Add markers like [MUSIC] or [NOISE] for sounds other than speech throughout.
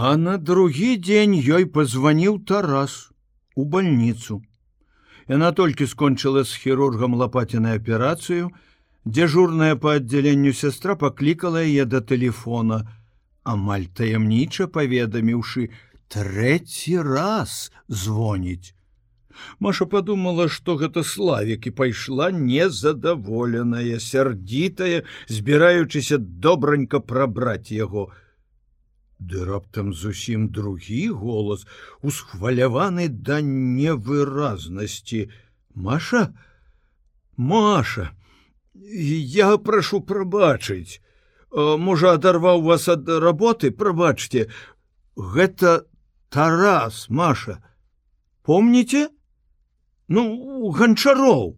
А на другі дзень ёй пазваніў Тарас у больніцу. Яна толькі скончыла з хірургам лапаціна аперацыю, дзяжурная па аддзяленню сястра паклікала яе да тэлефона, амаль таямніча паведаміўшы трэці раз звоніць. Маша подумала, што гэта славік і пайшла незадаволеная, сярдзітая, збіраючыся добранька прабраць яго. Ды раптам зусім другі голас, усхваляваны да невыразнасці. Маша, Маша, я прашу прабачыць. Можа, адарваў вас ад работы, прабачце, гэта Тарас, Маша. Помніце? ну ганчароў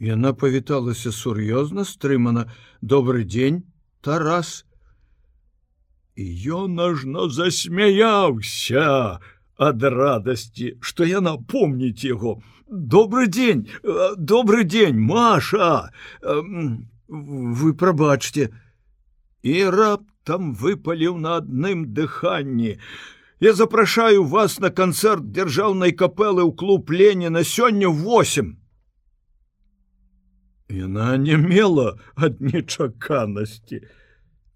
Яна павіталася сур'ёзна стрымана добрый дзень тарас ён ажно засмяяўся ад радасці што яна помніць яго добрый дзень добрый дзень маша! Вы прабачце і раптам выпаліў на адным дыханні Я запрашаю вас на канцэрт дзяржаўнай капелы ў клуб Леніна сёння 8. Яна не мела ад нечаканасці.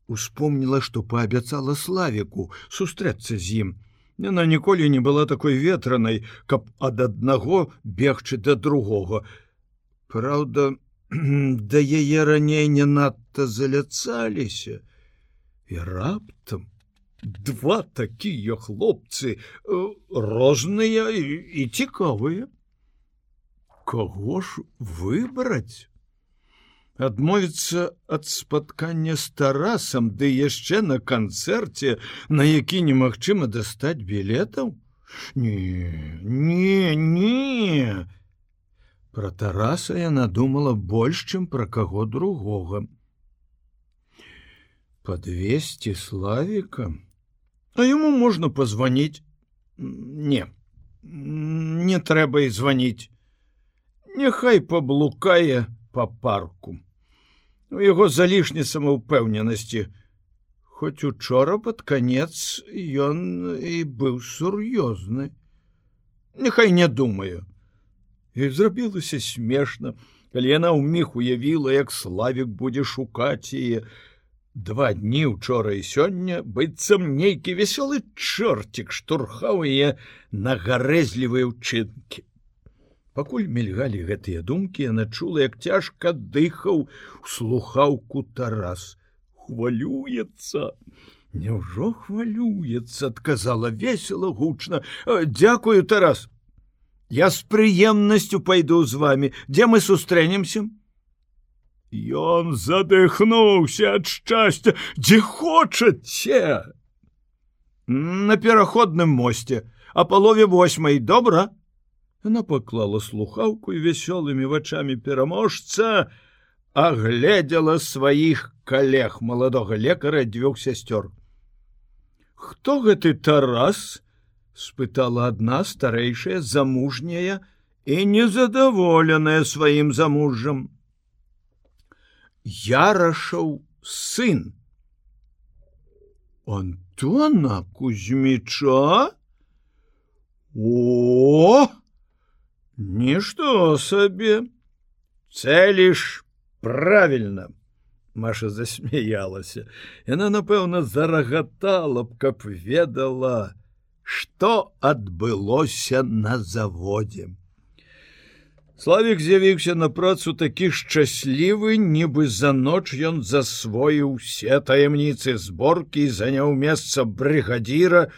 Успомніла, што паабяцала славіку сустрэцца з ім. Яна ніколі не была такой ветранай, каб ад аднаго бегчы да другога. Праўда, [CLEARS THROAT] да яе раней не надта заляцаліся і раптам два такія хлопцы э, розныя і, і цікавыя кого ж выбраць адмовіцца ад спаткання з тарасам ды яшчэ на канцэрце на які немагчыма дастаць білетаў? Не не не. Про тараса яна думала больш чым пра каго другога. Подвесці славікам А ему можна позвонить не не трэба і звоніць Няхай паблукае по парку у яго залішні самаўпэўненасці Хоць учора под конец ён і быў сур'ёзны Няхай не думаю. І зрабілася смешна калі яна ў міг уявіла як славік будзе шукаць яе два дні учора і сёння быццам нейкі вясёлы чорцік штурхаў яе на гарэзлівыя ўчынкі. Пакуль мільгалі гэтыя думкі, яна чула, як цяжка дыхаў слухаўку тарас. хвалюецца. Няўжо хвалюецца, адказала весела гучна. Дякую, Тарас. Я з прыемнасцю пайду з вами, дзе мы сустрэнемся? Ён задыхнуўся ад шчасця, дзе хочаце. На пераходным мосце, а палове восьмай добра. Яна паклала слухаўку вясёлымі вачамі пераможца, агледзела сваіх калег маладога лекара дзвюх сясцёр. Хто гэты тарас? спытала адна старэйшая замужняя і незадаволеная сваім замужжам ярашаў сын Антона кузьміча о нішто сабе цэліш правильно. Маша засмяялася яна напэўна зарагатала б каб ведала што адбылося на заводзе Славік з'явіўся на працу такі шчаслівы, нібы за ноч ён засвоіў усе таямніцы зборкі і заняў месца брыгадзіра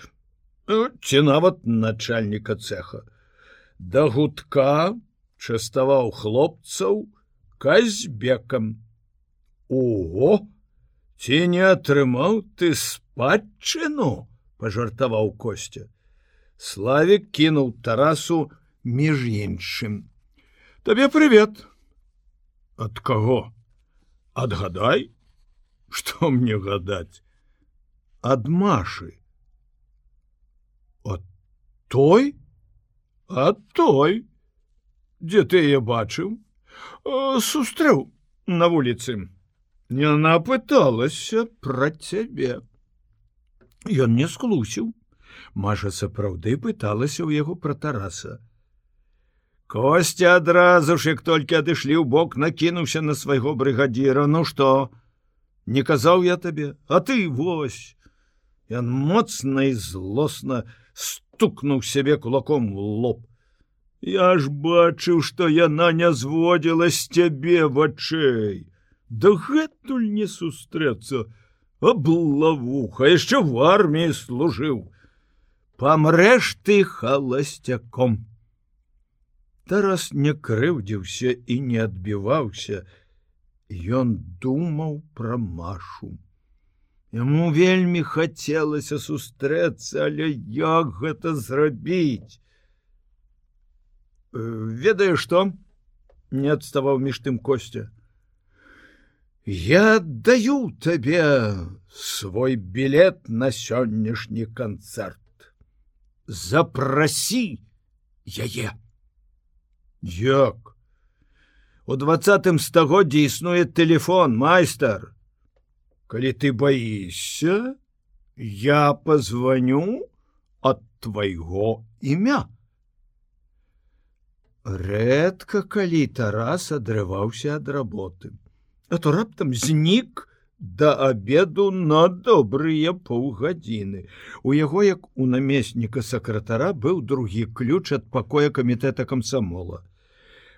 ну, ці нават начальніка цеха. Да гудка частаваў хлопцаў казьбекам. Ого, ці не атрымаў ты спадчыну, пажартаваў костя. Славік кінуў тарасу між іншым. Табе привет от кого отгадай что мне гадать ад маши от той а той дзе ты я бачыў сустрэў на вуліцы она пыталася про цябе Ён не склусіў. Маша сапраўды пыталася ў яго пра тараса. Костя адразу ж, як толькі адышлі ў бок, накінуўся на свайго брыгадзіра, ну што? Не казаў я табе, а ты вось. Ён моцна і злосна стукнуў сябе кулаком в лоб. Я ж бачыў, што яна не зводзіла з цябе вачэй. Дагэтуль не сустрэцца, Аблавуха яшчэ в арміі служыў. Памрэш ты халасцяком. Тарас не крыўдзіўся і не адбіваўся. Ён думаў пра машу. Яму вельмі хацелася сустрэцца, але як гэта зрабіць? Ведае што? Не адставаў між тым костя. Я даю табе свой білет на сённяшні канцэрт. Запрасі яе. Як? У двадцатым стагоддзі існуе телефон майстар. Калі ты боишься, я позвоню от твайго імя. Рэдка калі Тарас адрываўся ад работы, А то раптам знік да обеду на добрыя паўгадзіны. У яго, як у намесніка сакратара быў другі ключ ад пакоя камітэта камсамола.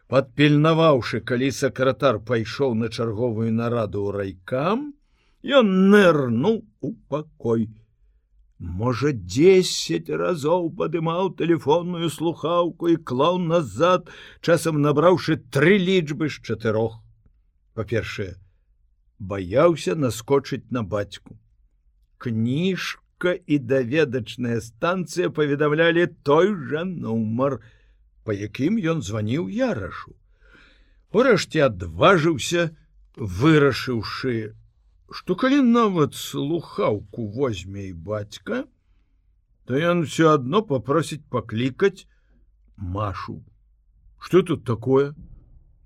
Падпільнаваўшы, калі сакратар пайшоў на чарговую нараду ў райкам, ён нырнуў у пакой. Можа, десять разоў падымаў тэлефонную слухаўку і клаў назад, часам набраўшы тры лічбы з чатырох. Па-першае, баяўся наскочыць на бацьку. Кніжка і даведачная станцыя паведамлялі той жа нумар, па якім ён званіў ярашу. Урэшце адважыўся, вырашыўшы, што калі нават слухаўку возьме і бацька, то ён все адно попросіць паклікаць Машу. Что тут такое?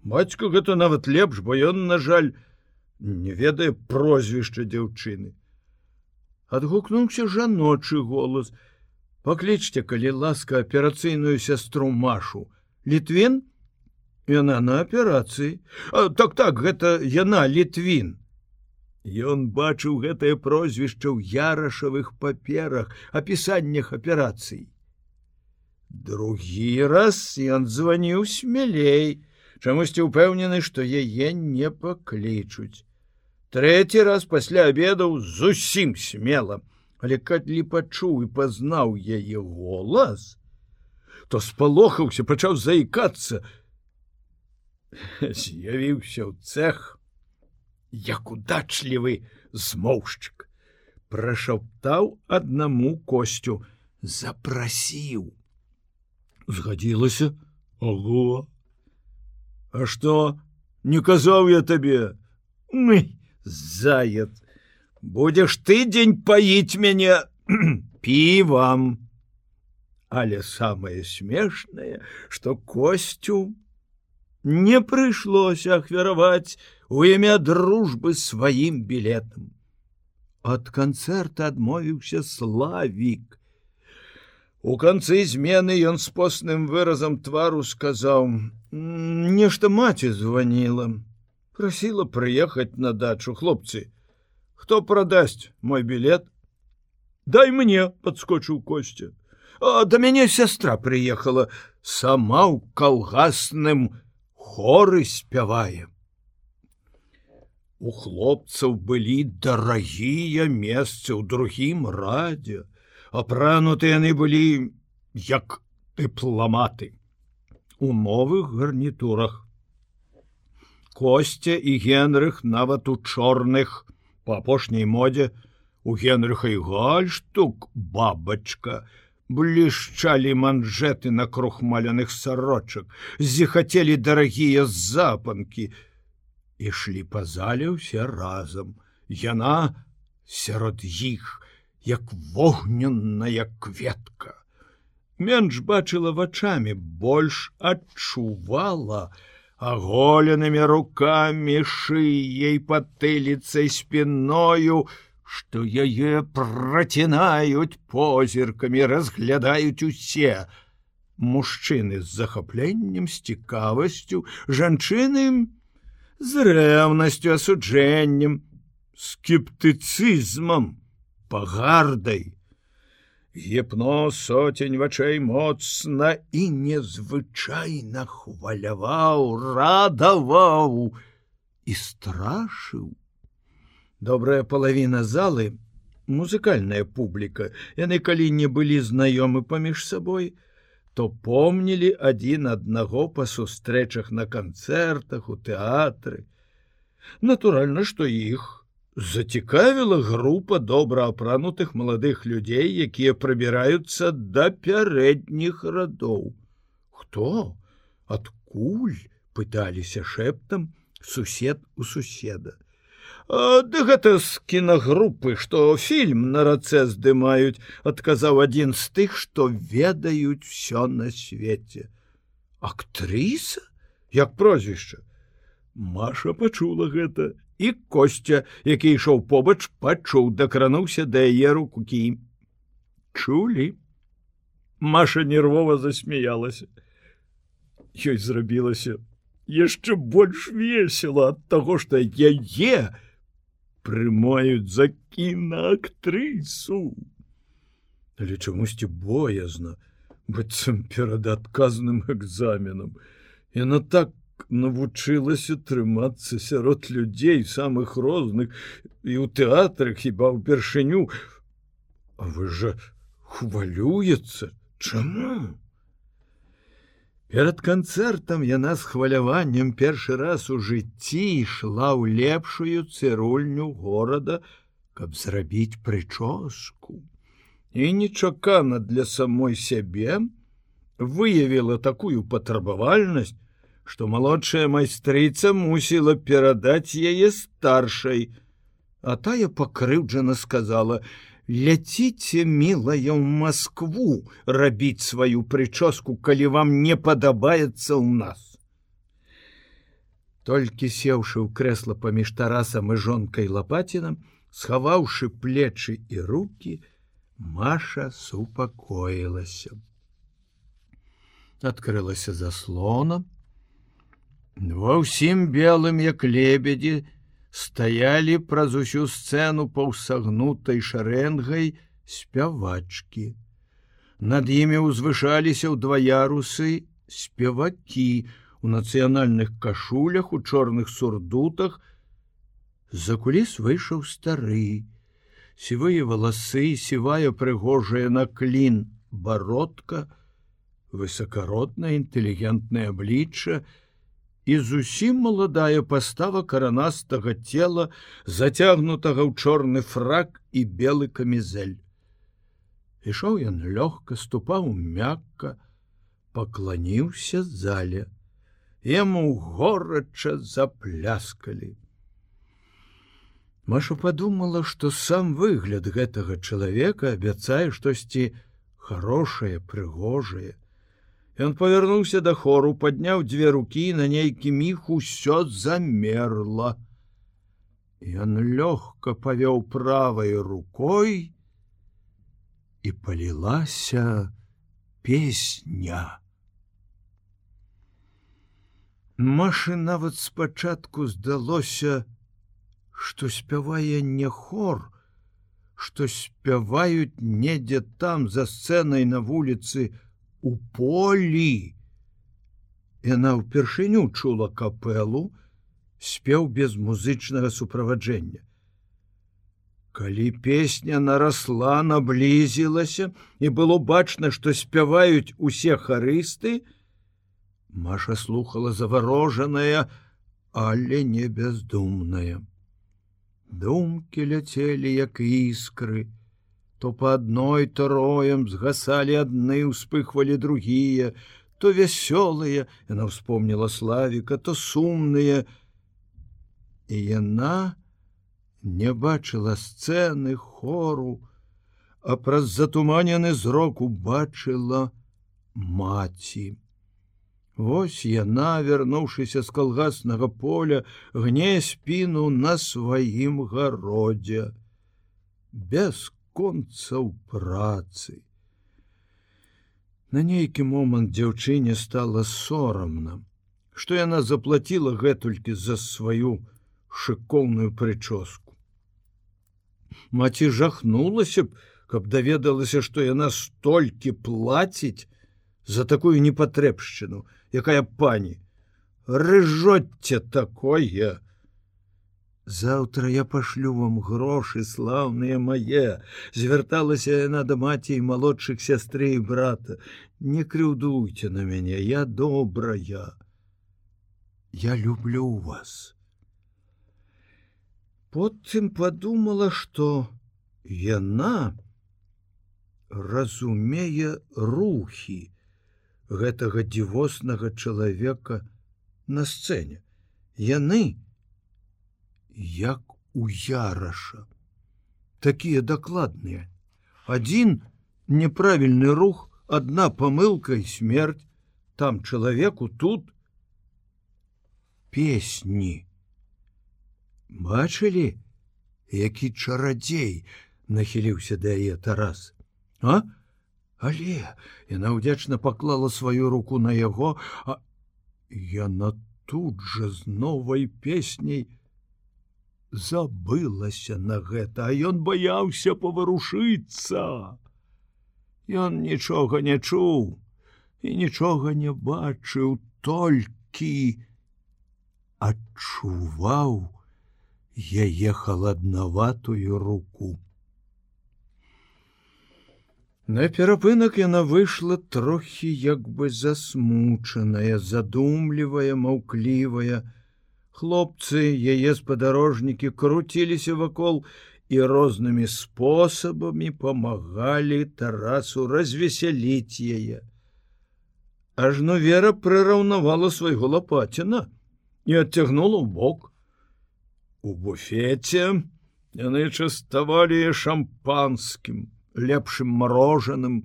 Бацька гэта нават лепш, бо ён, на жаль, не ведае прозвішча дзяўчыны. Адгукнуўся жаночы голас: Паклічце, калі ласка аперацыйную сястру Машу. Літвін, Яна на аперацыі. Так так, гэта яна літвін. Ён бачыў гэтае прозвішча ў ярашавых паперах, апісаннях аперацый. Другі раз ён званіў смелей, чамусьці ўпэўнены, што яе не паклічуць. Трэці раз пасля обедаў зусім смела, але катлі пачуў і пазнаў яе голас, то спалохаўся, пачаў заікацца. З'явіўся ў цех, як удачлівы змоўшчык, прашаптаў аднаму костю, запрасіў. Згадзілася, Ого! А што, не казаў я табе, мы заяц будешь ты дзень паіць мяне [CLEARS THROAT] півам але самое смешнае что костю не прыйшлося ахвяраваць у імя дружбы сваім білетам от канцэрта адмовіўся славік у канцы змены ён с постным выразам твару сказаў нешта маці звонила просила приехать на дачу хлопцы. Кто продаст мой билет? Дай мне подскочыў костя. А до мяне сестра приехала. Сама ў калгасным хоры спявае у хлопцаў былі дарагія месцы ў другім радзе. Апрануты яны былі як дыпламаты у новых гарнітурах. Костя і Генрых нават у чорных по апошняй модзе у Генрыха і гальштук бабачка блішчалі манжеты на крухмаляных сарочак зіхацелі дарагія запанкі. Ішлі па зале ўсе разам. Яна сярод іх як вогненная кветка. Менш бачыла вачами больш адчувала. А оголенными руками шией потылицей спиною што яе працінаюць позіркамі, разглядаюць усе. Мужчыны з захапленнем, з цікавасцю, жанчыны з рэўнасцю асуджэннем, скептыцызмам, пагардай. Гепно соцень вачэй моцна і незвычайна хваляваў, радаваў і страшыў. Добрая палавіна залы, музыкальная публіка, яны калі не былі знаёмы паміж сабой, то помнілі адзін аднаго па сустрэчах на канцэртах у тэатры. Натуральна, што іх зацікавіла група добраапранутых маладых людзей, якія прыбіраюцца да пярэдніх радоў. Хто? Адкуль пыталіся шэптам сусед у суседа. Ды гэта з кінагрупы, што фільм на рацэ здымаюць, адказаў адзін з тых, што ведаюць усё на свеце. Актрыса, як прозвішча. Маша пачула гэта і костя, які ішоў побач, пачуў, дакрануўся да яе рукукі. Чулі. Маша нервова засмяялася. Ёй зрабілася яшчэ больш весело ад таго, што яе, прымаюць за кінаактрысу. Але чамусьці боязна быццам перад адказным экзаменам. Яна так навучылася трымацца сярод людзей самых розных і ў тэатрах хіба ўпершыню. А вы жа хвалюецца, Чаму? Перад канцэртам яна з хваляваннем першы раз у жыцці ішла ў лепшую цырульню горада, каб зрабіць прычоску. І нечакана для самой сябе выявіла такую патрабавальнасць, што малодшая майстрыца мусіла перадаць яе старшай, а тая пакрыўджана сказала: ляціце мілая ў Маскву рабіць сваю прычоску, калі вам не падабаецца ў нас. Толькі сеўшы ў крэсла паміж тарасам і жонкай лапацінам, схаваўшы плечы і руки, Маша супакоілася. Адкрылася заслона. Ва ўсім белым, як лебедзі, стаялі праз усю сцэну паўсагнутай шарэнгай спявачкі. Над імі ўзвышаліся ў два ярусы спевакі у нацыянальных кашулях у чорных сурдутах. За куліс выйшаў стары, сівыя валасы, сівая прыгожая на клін бародка, высокародна інтэлігентнае аблічча, і зусім маладая пастава каранастага цела, зацягнутага ў чорны фрак і белы камізель. Ішоў ён лёгка ступаў мякка, пакланіўся зале. Яму горача запляскалі. Маша подумала, што сам выгляд гэтага чалавека абяцае штосьці хорошее, прыгожае. Ён павярнуўся да хору, падняў дзве рукі на нейкі міг усё замерла. Ён лёгка павёў правай рукой і палілася песня. Машы нават спачатку здалося, што спявае не хор, што спяваюць недзе там за сцэнай на вуліцы, у полі. Яна ўпершыню чула капелу, спеў без музычнага суправаджэння. Калі песня нарасла, наблізілася і было бачна, што спяваюць усе харысты, Маша слухала заварожаная, але не бездумная. Думкі ляцелі як іскры, то по адной то роем згасалі адны успыхвалі другія то вясёлыя яна вспомнила славіка то сумныя і яна не бачыла сцэны хору а праз затуманены зрок убачыла маці. Вось яна вярнуўшыся з калгаснага поля гне спіну на сваім гародзе бясконцаў працы. На нейкі момант дзяўчыне стала сорамна, што яна заплаціла гэтулькі за сваю шыкоўную прычоску. Маці жахнулася б, каб даведалася, што яна столькі плаціць за такую непатрэбшчыну, якая пані, рыжоцце такое, Заўтра я пашлю вам грошы слаўныя мае, звярталася яна да маці і малодшых сястры і брата. Не крыўдуйце на мяне, я добрая. Я люблю вас. Потым подумала, што яна разумее рухі гэтага дзівоснага чалавека на сцэне. Яны, як у яраша такія дакладныя. Один неправільны рух одна памылка і смерть. Там чалавеку тут песні. Бачылі які чарадзей нахіліўся да яе тарас? А? Але яна ўдзячна паклала сваю руку на яго а яна тут жа з новай песняй забылася на гэта, а ён баяўся паварушыцца. Ён нічога не чуў і нічога не бачыў, толькі адчуваў яе халаднаватую руку. На перапынак яна выйшла трохі як бы засмучаная, задумлівая, маўклівая, Хлопцы, яе спадарожнікі круціліся вакол і рознымі спосабамі памагалі тарасу развесяліць яе. Ажно вера прыраўнавала свайго лапаціна і адцягнула ў бок. У буфеце яны частавалі шампанскім, лепшым морожаным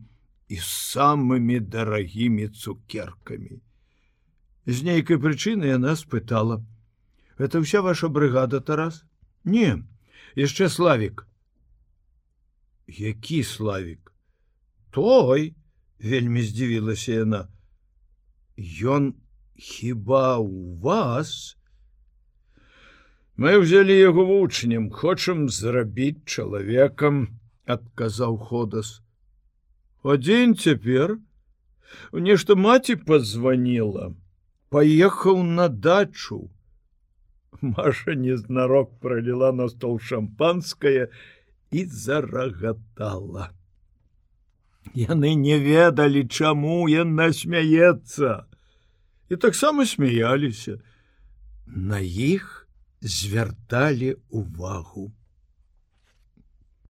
і самымі дарагімі цукеркамі. З нейкай прычыны яна спытала: это вся ваша брыгада тарас? Не яшчэ славик які славик той вельмі здзівілася яна. Ён хіба у вас? Мы взяли яго вучнем хочам зрабіць чалавекам адказаў ходас. Один цяпер? Нешта маці позвонила поехаў на дачу [LAUGHS] Маша незнарок пролила на стол шампанское і зарагатала. Яны не ведалі, чаму яна смяецца. І таксама смяяліся. На іх звярталі увагу.